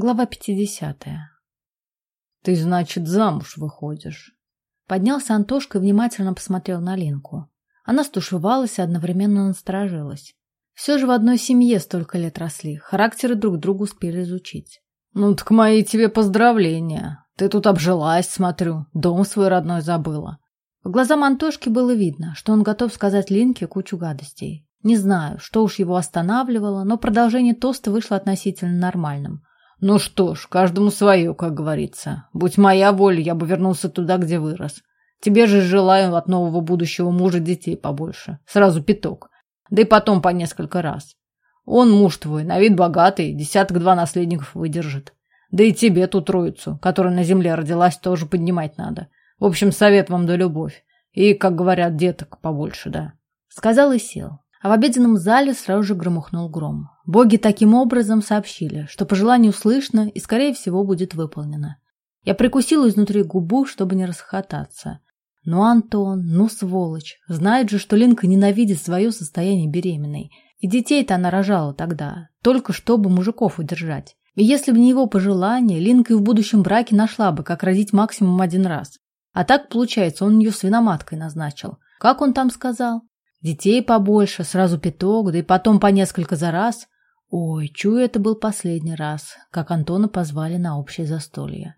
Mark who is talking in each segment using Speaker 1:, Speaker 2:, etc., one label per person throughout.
Speaker 1: Глава 50. Ты, значит, замуж выходишь. Поднялся Антошка и внимательно посмотрел на Линку. Она стушевалась и одновременно насторожилась. Все же в одной семье столько лет росли, характеры друг другу успели изучить. Ну так мои тебе поздравления. Ты тут обжилась, смотрю, дом свой родной забыла. По глазам Антошки было видно, что он готов сказать Линке кучу гадостей. Не знаю, что уж его останавливало, но продолжение тоста вышло относительно нормальным. Ну что ж, каждому свое, как говорится. Будь моя воля, я бы вернулся туда, где вырос. Тебе же желаю от нового будущего мужа детей побольше. Сразу пяток. Да и потом по несколько раз. Он муж твой, на вид богатый, десяток-два наследников выдержит. Да и тебе ту троицу, которая на земле родилась, тоже поднимать надо. В общем, совет вам да любовь. И, как говорят, деток побольше, да. Сказал и сел. А в обеденном зале сразу же громыхнул гром. Боги таким образом сообщили, что пожелание услышно и, скорее всего, будет выполнено. Я прикусила изнутри губу, чтобы не расхохотаться. Ну, Антон, ну, сволочь. Знает же, что Линка ненавидит свое состояние беременной. И детей-то она рожала тогда, только чтобы мужиков удержать. И если бы не его пожелание, Линка и в будущем браке нашла бы, как родить максимум один раз. А так, получается, он ее свиноматкой назначил. Как он там сказал? Детей побольше, сразу пяток, да и потом по несколько за раз. Ой, чую, это был последний раз, как Антона позвали на общее застолье.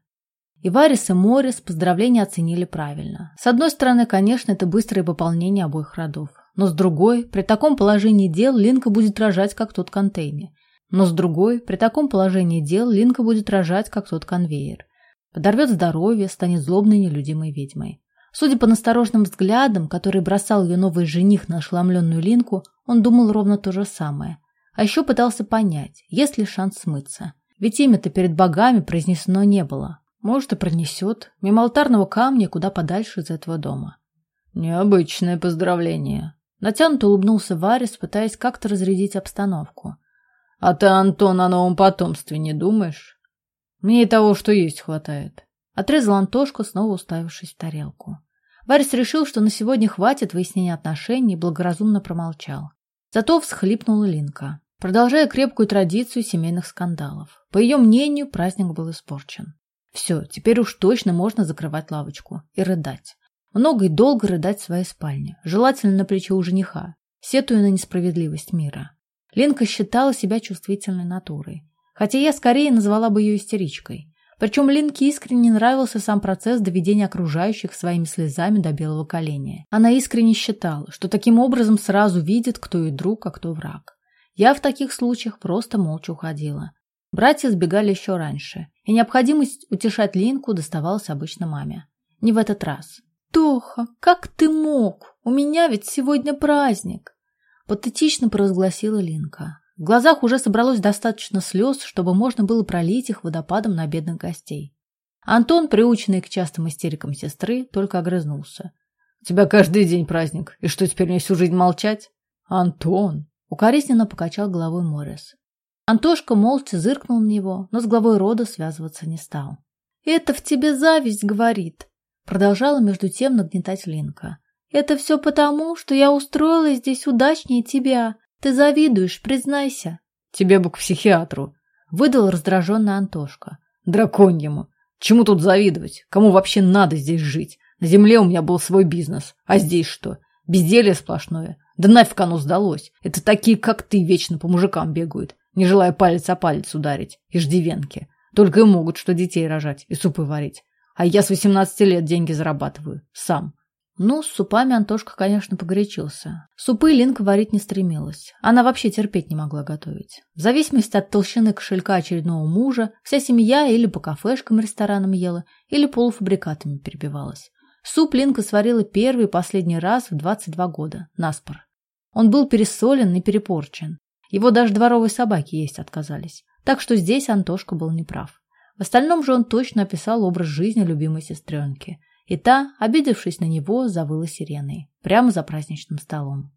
Speaker 1: И Варис, и Морис поздравления оценили правильно. С одной стороны, конечно, это быстрое пополнение обоих родов. Но с другой, при таком положении дел Линка будет рожать, как тот контейнер. Но с другой, при таком положении дел Линка будет рожать, как тот конвейер. Подорвет здоровье, станет злобной нелюдимой ведьмой. Судя по насторожным взглядам, который бросал ее новый жених на ошеломленную Линку, он думал ровно то же самое. А еще пытался понять, есть ли шанс смыться. Ведь имя-то перед богами произнесено не было. Может, и пронесет. Мимо алтарного камня куда подальше из этого дома. Необычное поздравление. Натянуто улыбнулся Варис, пытаясь как-то разрядить обстановку. А ты, Антон, о новом потомстве не думаешь? Мне и того, что есть, хватает. Отрезал Антошка, снова уставившись в тарелку. Варис решил, что на сегодня хватит выяснения отношений и благоразумно промолчал. Зато всхлипнула Линка, продолжая крепкую традицию семейных скандалов. По ее мнению, праздник был испорчен. Все, теперь уж точно можно закрывать лавочку и рыдать. Много и долго рыдать в своей спальне, желательно на плече у жениха, сетуя на несправедливость мира. Ленка считала себя чувствительной натурой, хотя я скорее назвала бы ее истеричкой. Причем Линке искренне нравился сам процесс доведения окружающих своими слезами до белого коленя. Она искренне считала, что таким образом сразу видит, кто и друг, а кто враг. Я в таких случаях просто молча уходила. Братья сбегали еще раньше, и необходимость утешать Линку доставалась обычно маме. Не в этот раз. «Тоха, как ты мог? У меня ведь сегодня праздник!» Патетично провозгласила Линка. В глазах уже собралось достаточно слез, чтобы можно было пролить их водопадом на бедных гостей. Антон, приученный к частым истерикам сестры, только огрызнулся. — У тебя каждый день праздник. И что, теперь мне всю жизнь молчать? — Антон! — укоризненно покачал головой Моррис. Антошка молча зыркнул на него, но с главой рода связываться не стал. — Это в тебе зависть, — говорит, — продолжала между тем нагнетать Линка. — Это все потому, что я устроилась здесь удачнее тебя, ты завидуешь, признайся. Тебе бы к психиатру. Выдал раздраженный Антошка. Драконьему. Чему тут завидовать? Кому вообще надо здесь жить? На земле у меня был свой бизнес. А здесь что? Безделье сплошное. Да нафиг оно сдалось. Это такие, как ты, вечно по мужикам бегают, не желая палец о палец ударить. Иждивенки. Только и могут что детей рожать и супы варить. А я с 18 лет деньги зарабатываю. Сам. Ну, с супами Антошка, конечно, погорячился. Супы Линка варить не стремилась. Она вообще терпеть не могла готовить. В зависимости от толщины кошелька очередного мужа, вся семья или по кафешкам и ресторанам ела, или полуфабрикатами перебивалась. Суп Линка сварила первый и последний раз в 22 года, наспор. Он был пересолен и перепорчен. Его даже дворовые собаки есть отказались. Так что здесь Антошка был неправ. В остальном же он точно описал образ жизни любимой сестренки – и та, обидевшись на него, завыла сиреной, прямо за праздничным столом.